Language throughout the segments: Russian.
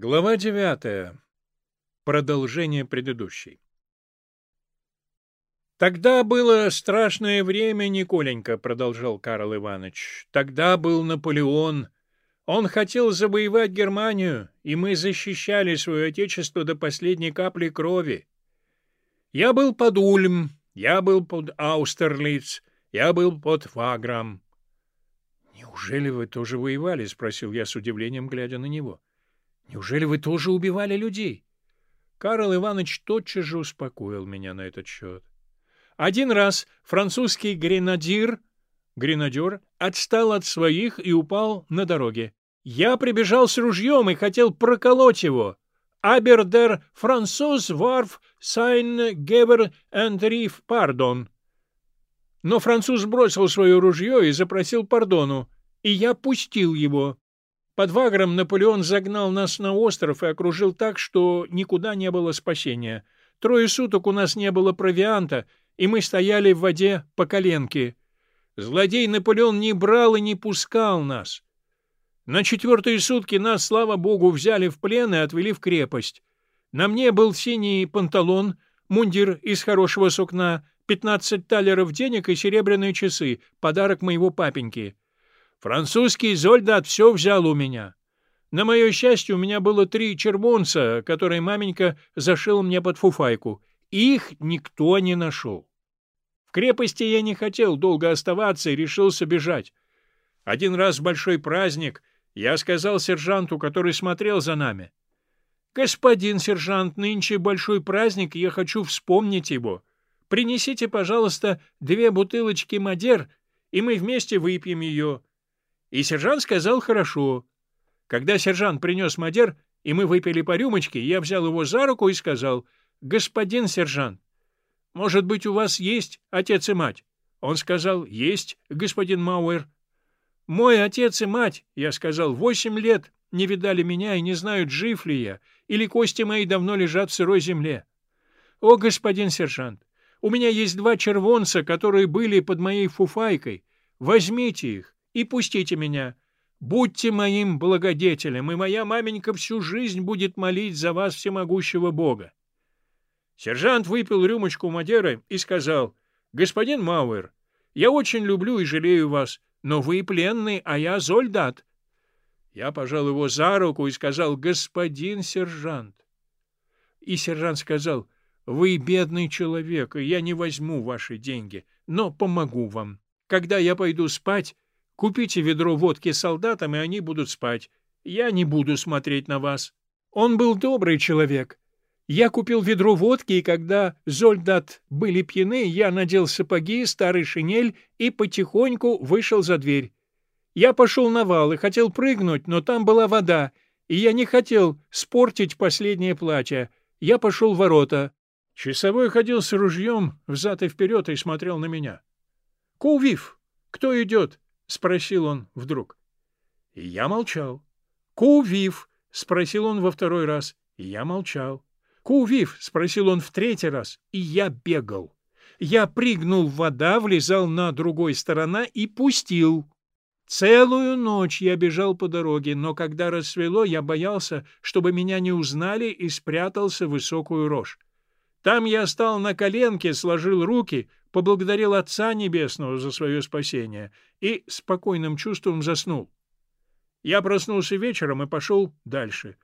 Глава девятая. Продолжение предыдущей. «Тогда было страшное время, Николенька», — продолжал Карл Иванович. «Тогда был Наполеон. Он хотел завоевать Германию, и мы защищали свое отечество до последней капли крови. Я был под Ульм, я был под Аустерлиц, я был под Ваграм». «Неужели вы тоже воевали?» — спросил я с удивлением, глядя на него. — Неужели вы тоже убивали людей? Карл Иванович тотчас же успокоил меня на этот счет. Один раз французский гренадир, гренадер отстал от своих и упал на дороге. Я прибежал с ружьем и хотел проколоть его. «Aber der Franzos warf sein Geber and rief pardon». Но француз бросил свое ружье и запросил пардону, и я пустил его. Под Вагром Наполеон загнал нас на остров и окружил так, что никуда не было спасения. Трое суток у нас не было провианта, и мы стояли в воде по коленке. Злодей Наполеон не брал и не пускал нас. На четвертые сутки нас, слава богу, взяли в плен и отвели в крепость. На мне был синий панталон, мундир из хорошего сукна, пятнадцать талеров денег и серебряные часы, подарок моего папеньки. Французский Зольдат все взял у меня. На мое счастье, у меня было три червонца, которые маменька зашила мне под фуфайку. Их никто не нашел. В крепости я не хотел долго оставаться и решился бежать. Один раз в большой праздник я сказал сержанту, который смотрел за нами. «Господин сержант, нынче большой праздник, я хочу вспомнить его. Принесите, пожалуйста, две бутылочки мадер, и мы вместе выпьем ее». И сержант сказал «хорошо». Когда сержант принес мадер, и мы выпили по рюмочке, я взял его за руку и сказал «Господин сержант, может быть, у вас есть отец и мать?» Он сказал «Есть, господин Мауэр». «Мой отец и мать, — я сказал, — восемь лет не видали меня и не знают, жив ли я, или кости мои давно лежат в сырой земле. О, господин сержант, у меня есть два червонца, которые были под моей фуфайкой. Возьмите их, и пустите меня. Будьте моим благодетелем, и моя маменька всю жизнь будет молить за вас всемогущего Бога. Сержант выпил рюмочку Мадеры и сказал, «Господин Мауэр, я очень люблю и жалею вас, но вы пленный, а я зольдат». Я пожал его за руку и сказал, «Господин сержант». И сержант сказал, «Вы бедный человек, и я не возьму ваши деньги, но помогу вам. Когда я пойду спать, Купите ведро водки солдатам, и они будут спать. Я не буду смотреть на вас. Он был добрый человек. Я купил ведро водки, и когда Зольдат были пьяны, я надел сапоги, старый шинель и потихоньку вышел за дверь. Я пошел на вал и хотел прыгнуть, но там была вода, и я не хотел спортить последнее платье. Я пошел в ворота. Часовой ходил с ружьем взад и вперед и смотрел на меня. — Кувив, кто идет? — спросил он вдруг. Я молчал. «Кувив?» — спросил он во второй раз. Я молчал. «Кувив?» — спросил он в третий раз. И я бегал. Я пригнул в вода, влезал на другой сторона и пустил. Целую ночь я бежал по дороге, но когда рассвело, я боялся, чтобы меня не узнали, и спрятался в высокую рожь. Там я стал на коленке, сложил руки, поблагодарил Отца Небесного за свое спасение и спокойным чувством заснул. Я проснулся вечером и пошел дальше.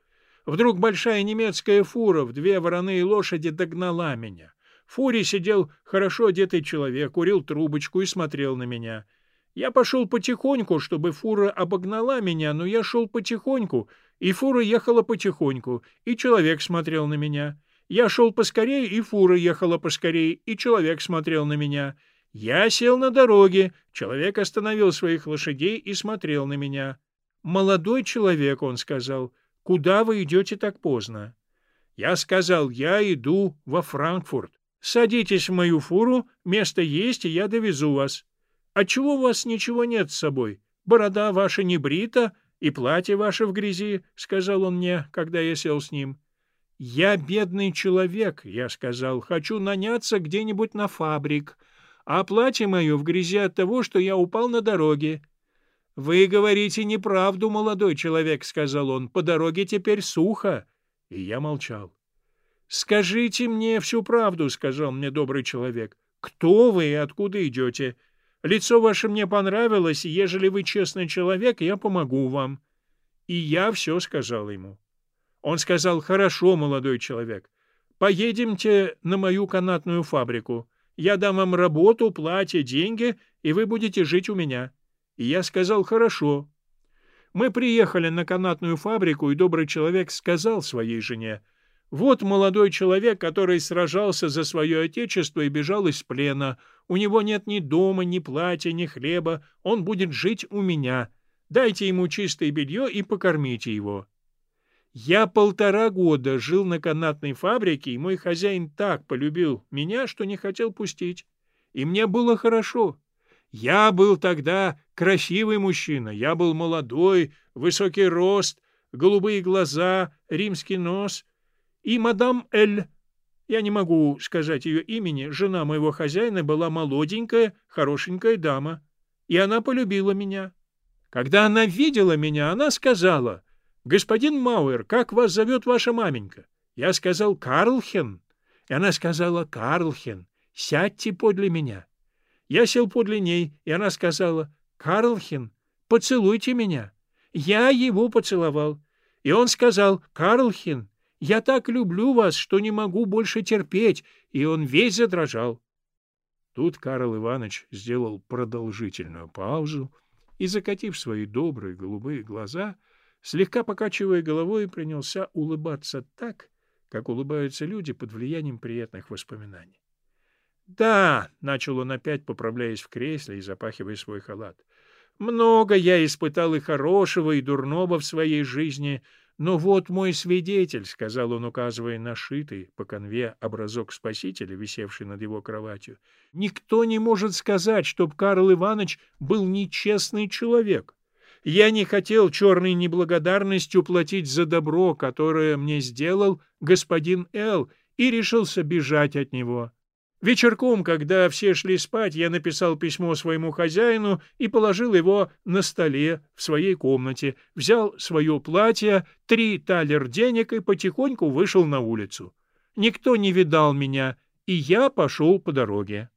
Вдруг большая немецкая фура в две вороные лошади догнала меня. В фуре сидел хорошо одетый человек, курил трубочку и смотрел на меня. Я пошел потихоньку, чтобы фура обогнала меня, но я шел потихоньку, и фура ехала потихоньку, и человек смотрел на меня. Я шел поскорее, и фура ехала поскорее, и человек смотрел на меня. Я сел на дороге, человек остановил своих лошадей и смотрел на меня. «Молодой человек», — он сказал, — «куда вы идете так поздно?» Я сказал, «Я иду во Франкфурт. Садитесь в мою фуру, место есть, и я довезу вас». «А чего у вас ничего нет с собой? Борода ваша не брита, и платье ваше в грязи», — сказал он мне, когда я сел с ним. «Я бедный человек», — я сказал, — «хочу наняться где-нибудь на фабрик, а платье мое в грязи от того, что я упал на дороге». «Вы говорите неправду, молодой человек», — сказал он. «По дороге теперь сухо». И я молчал. «Скажите мне всю правду», — сказал мне добрый человек. «Кто вы и откуда идете? Лицо ваше мне понравилось, и ежели вы честный человек, я помогу вам». И я все сказал ему. Он сказал, «Хорошо, молодой человек, поедемте на мою канатную фабрику. Я дам вам работу, платье, деньги, и вы будете жить у меня». И я сказал «хорошо». Мы приехали на канатную фабрику, и добрый человек сказал своей жене, «Вот молодой человек, который сражался за свое отечество и бежал из плена. У него нет ни дома, ни платья, ни хлеба. Он будет жить у меня. Дайте ему чистое белье и покормите его». Я полтора года жил на канатной фабрике, и мой хозяин так полюбил меня, что не хотел пустить. И мне было хорошо. Я был тогда красивый мужчина, я был молодой, высокий рост, голубые глаза, римский нос. И мадам Эль, я не могу сказать ее имени, жена моего хозяина была молоденькая, хорошенькая дама, и она полюбила меня. Когда она видела меня, она сказала, «Господин Мауэр, как вас зовет ваша маменька?» Я сказал «Карлхен», и она сказала «Карлхен, сядьте подле меня». Я сел подле ней, и она сказала, «Карлхин, поцелуйте меня». Я его поцеловал. И он сказал, «Карлхин, я так люблю вас, что не могу больше терпеть», и он весь задрожал. Тут Карл Иванович сделал продолжительную паузу и, закатив свои добрые голубые глаза, слегка покачивая головой, принялся улыбаться так, как улыбаются люди под влиянием приятных воспоминаний. «Да», — начал он опять, поправляясь в кресле и запахивая свой халат, — «много я испытал и хорошего, и дурного в своей жизни, но вот мой свидетель», — сказал он, указывая на шитый по конве образок спасителя, висевший над его кроватью. «Никто не может сказать, чтоб Карл Иванович был нечестный человек. Я не хотел черной неблагодарностью платить за добро, которое мне сделал господин Эл, и решился бежать от него». Вечерком, когда все шли спать, я написал письмо своему хозяину и положил его на столе в своей комнате, взял свое платье, три талер денег и потихоньку вышел на улицу. Никто не видал меня, и я пошел по дороге.